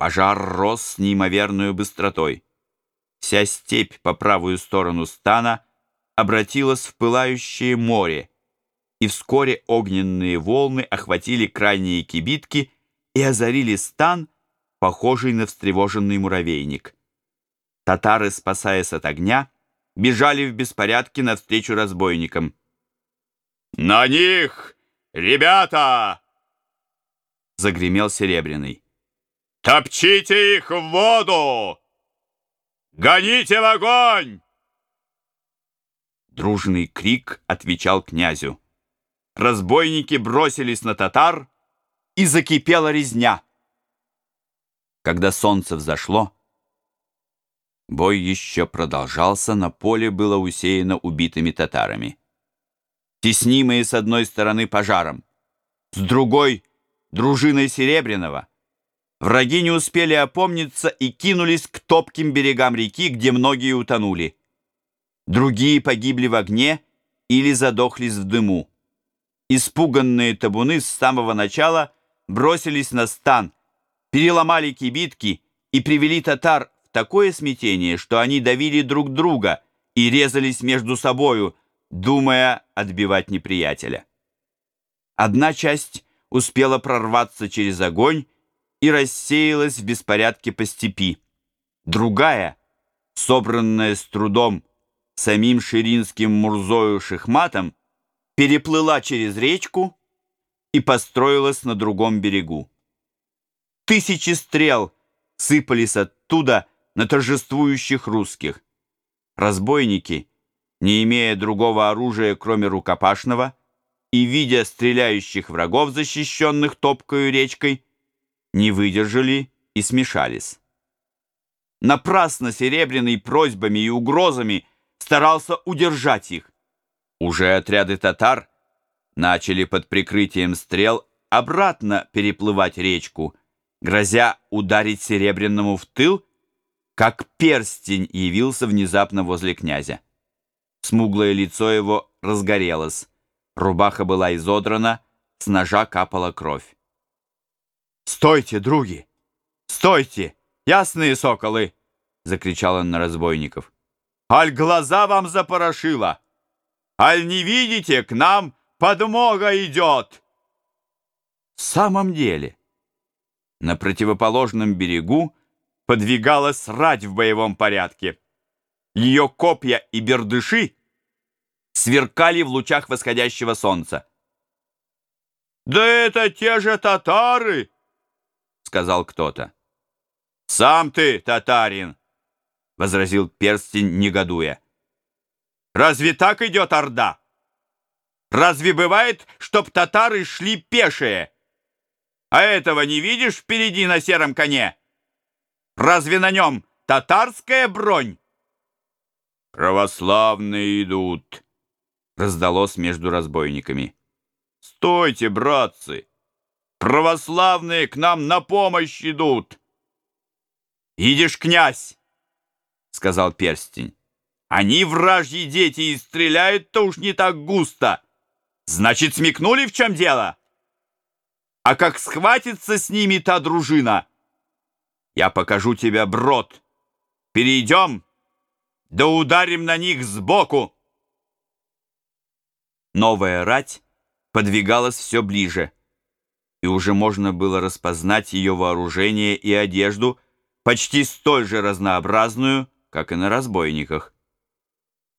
Пожар рос с неимоверной быстротой. Вся степь по правую сторону стана обратилась в пылающее море, и вскоре огненные волны охватили крайние кибитки и озарили стан, похожий на встревоженный муравейник. Татары, спасаясь от огня, бежали в беспорядке навстречу разбойникам. «На них, ребята!» — загремел Серебряный. «Топчите их в воду! Гоните в огонь!» Дружный крик отвечал князю. Разбойники бросились на татар, и закипела резня. Когда солнце взошло, бой еще продолжался, на поле было усеяно убитыми татарами. Теснимые с одной стороны пожаром, с другой — дружиной Серебряного, враги не успели опомниться и кинулись к топким берегам реки, где многие утонули. Другие погибли в огне или задохлись в дыму. Испуганные табуны с самого начала бросились на стан, переломали кибитки и привели татар в такое смятение, что они давили друг друга и резались между собою, думая отбивать неприятеля. Одна часть успела прорваться через огонь и рассеялась в беспорядке по степи. Другая, собранная с трудом самим ширинским Мурзою Шихматом, переплыла через речку и построилась на другом берегу. Тысячи стрел сыпались оттуда на торжествующих русских. Разбойники, не имея другого оружия, кроме рукопашного, и видя стреляющих врагов, защищенных топкою речкой, не выдержали и смешались. Напрасно Серебряный просьбами и угрозами старался удержать их. Уже отряды татар начали под прикрытием стрел обратно переплывать речку, грозя ударить Серебряному в тыл, как перстень явился внезапно возле князя. Смуглое лицо его разгорелось, рубаха была изодрана, с ножа капала кровь. «Стойте, други! Стойте, ясные соколы!» — закричал он на разбойников. «Аль глаза вам запорошило! Аль не видите, к нам подмога идет!» В самом деле, на противоположном берегу подвигалась рать в боевом порядке. Ее копья и бердыши сверкали в лучах восходящего солнца. «Да это те же татары!» — сказал кто-то. «Сам ты татарин!» — возразил перстень, негодуя. «Разве так идет орда? Разве бывает, чтоб татары шли пешие?» А этого не видишь впереди на сером коне? Разве на нем татарская бронь? Православные идут, раздалось между разбойниками. Стойте, братцы! Православные к нам на помощь идут. Идешь, князь, сказал перстень. Они вражьи дети и стреляют-то уж не так густо. Значит, смекнули, в чем дело? А как схватится с ними та дружина, я покажу тебе брод. Перейдем, да ударим на них сбоку. Новая рать подвигалась все ближе, и уже можно было распознать ее вооружение и одежду, почти столь же разнообразную, как и на разбойниках.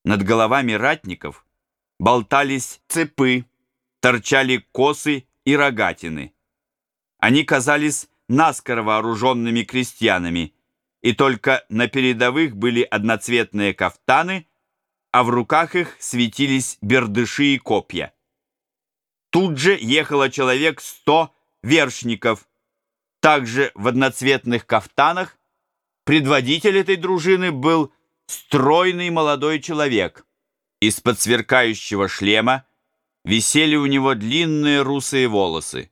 Над головами ратников болтались цепы, торчали косы и рогатины. Они казались наскоро вооруженными крестьянами, и только на передовых были одноцветные кафтаны, а в руках их светились бердыши и копья. Тут же ехало человек сто вершников, также в одноцветных кафтанах. Предводитель этой дружины был стройный молодой человек. Из-под сверкающего шлема висели у него длинные русые волосы.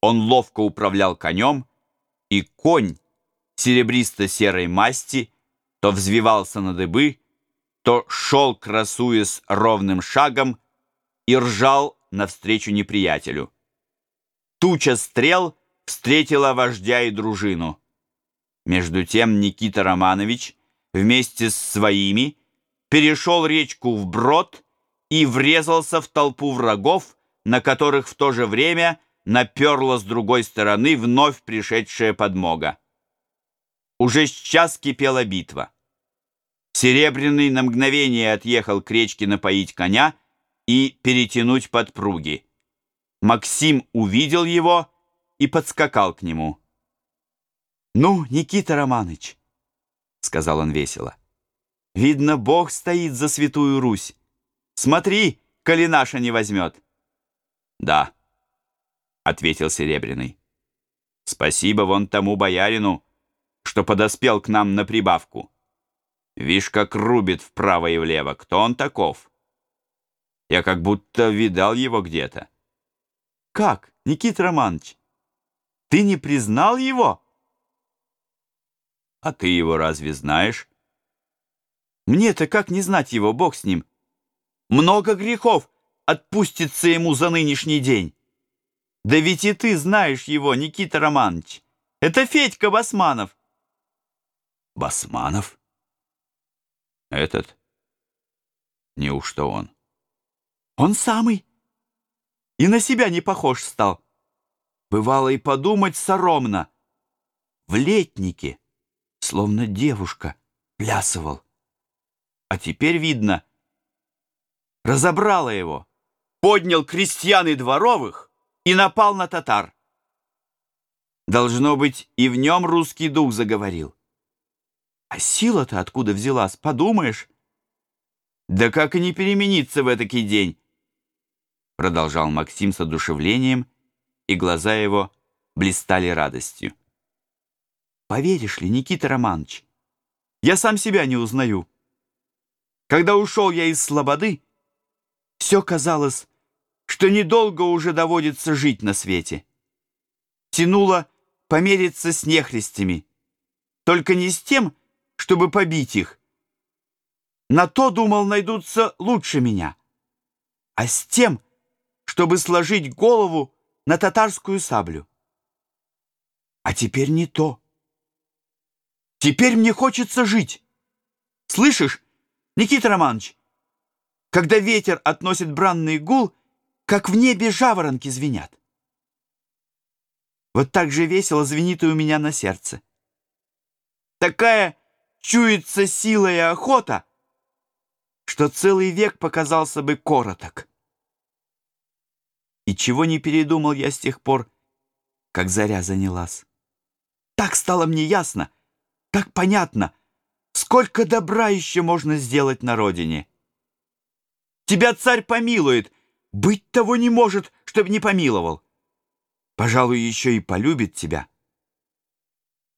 Он ловко управлял конем, и конь серебристо-серой масти то взвивался на дыбы, то шел, красуясь ровным шагом, и ржал навстречу неприятелю. Туча стрел встретила вождя и дружину. Между тем Никита Романович вместе с своими перешел речку вброд и врезался в толпу врагов, на которых в то же время наперла с другой стороны вновь пришедшая подмога. Уже сейчас кипела битва. Серебряный на мгновение отъехал к речке напоить коня и перетянуть подпруги. Максим увидел его и подскакал к нему. «Ну, Никита Романыч», — сказал он весело, — «видно, Бог стоит за святую Русь. Смотри, коли наша не возьмет». «Да», — ответил Серебряный. «Спасибо вон тому боярину, что подоспел к нам на прибавку. Вишь, как рубит вправо и влево. Кто он таков? Я как будто видал его где-то». «Как, Никита Романович? Ты не признал его?» «А ты его разве знаешь?» «Мне-то как не знать его, Бог с ним. Много грехов отпустится ему за нынешний день. Да ведь и ты знаешь его, Никита Романович. Это Федька Басманов». «Басманов? Этот? Неужто он?» «Он самый. И на себя не похож стал. Бывало и подумать соромно. В летнике, словно девушка, плясывал. А теперь видно, разобрала его, поднял крестьян и дворовых и напал на татар. Должно быть, и в нем русский дух заговорил. А сила-то откуда взялась, подумаешь? Да как и не перемениться в этакий день? Продолжал Максим с одушевлением, и глаза его блистали радостью. Поверишь ли, Никита Романович, я сам себя не узнаю. Когда ушел я из Слободы, все казалось, что недолго уже доводится жить на свете. Тянуло помериться с нехристями, только не с тем, чтобы побить их. На то, думал, найдутся лучше меня, а с тем, чтобы сложить голову на татарскую саблю. А теперь не то. Теперь мне хочется жить. Слышишь, Никита Романович, когда ветер относит бранный гул, как в небе жаворонки звенят. Вот так же весело звенит и у меня на сердце. Такая чуется сила и охота, что целый век показался бы короток. И чего не передумал я с тех пор, как заря занялась. Так стало мне ясно, так понятно, сколько добра еще можно сделать на родине. Тебя царь помилует, быть того не может, чтоб не помиловал. Пожалуй, еще и полюбит тебя.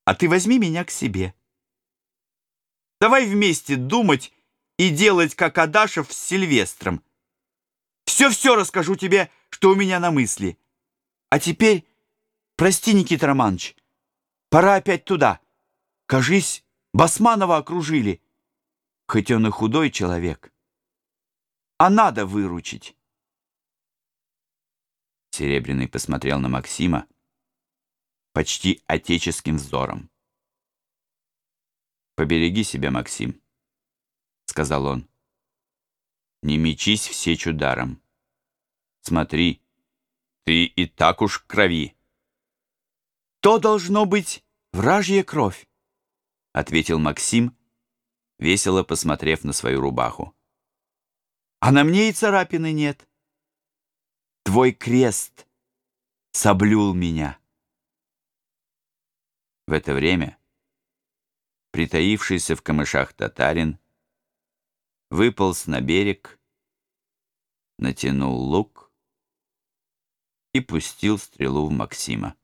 А ты возьми меня к себе. Давай вместе думать и делать, как Адашев с Сильвестром. Все-все расскажу тебе, что у меня на мысли. А теперь, прости, Никита Романович, пора опять туда. Кажись, Басманова окружили. Хоть он и худой человек. А надо выручить. Серебряный посмотрел на Максима почти отеческим взором. «Побереги себя, Максим», — сказал он. «Не мечись все чударом. Смотри, ты и так уж в крови. То должно быть вражья кровь, ответил Максим, весело посмотрев на свою рубаху. А на мне и царапины нет. Твой крест соблюл меня. В это время притаившийся в камышах татарин выполз на берег, натянул лук и пустил стрелу в Максима.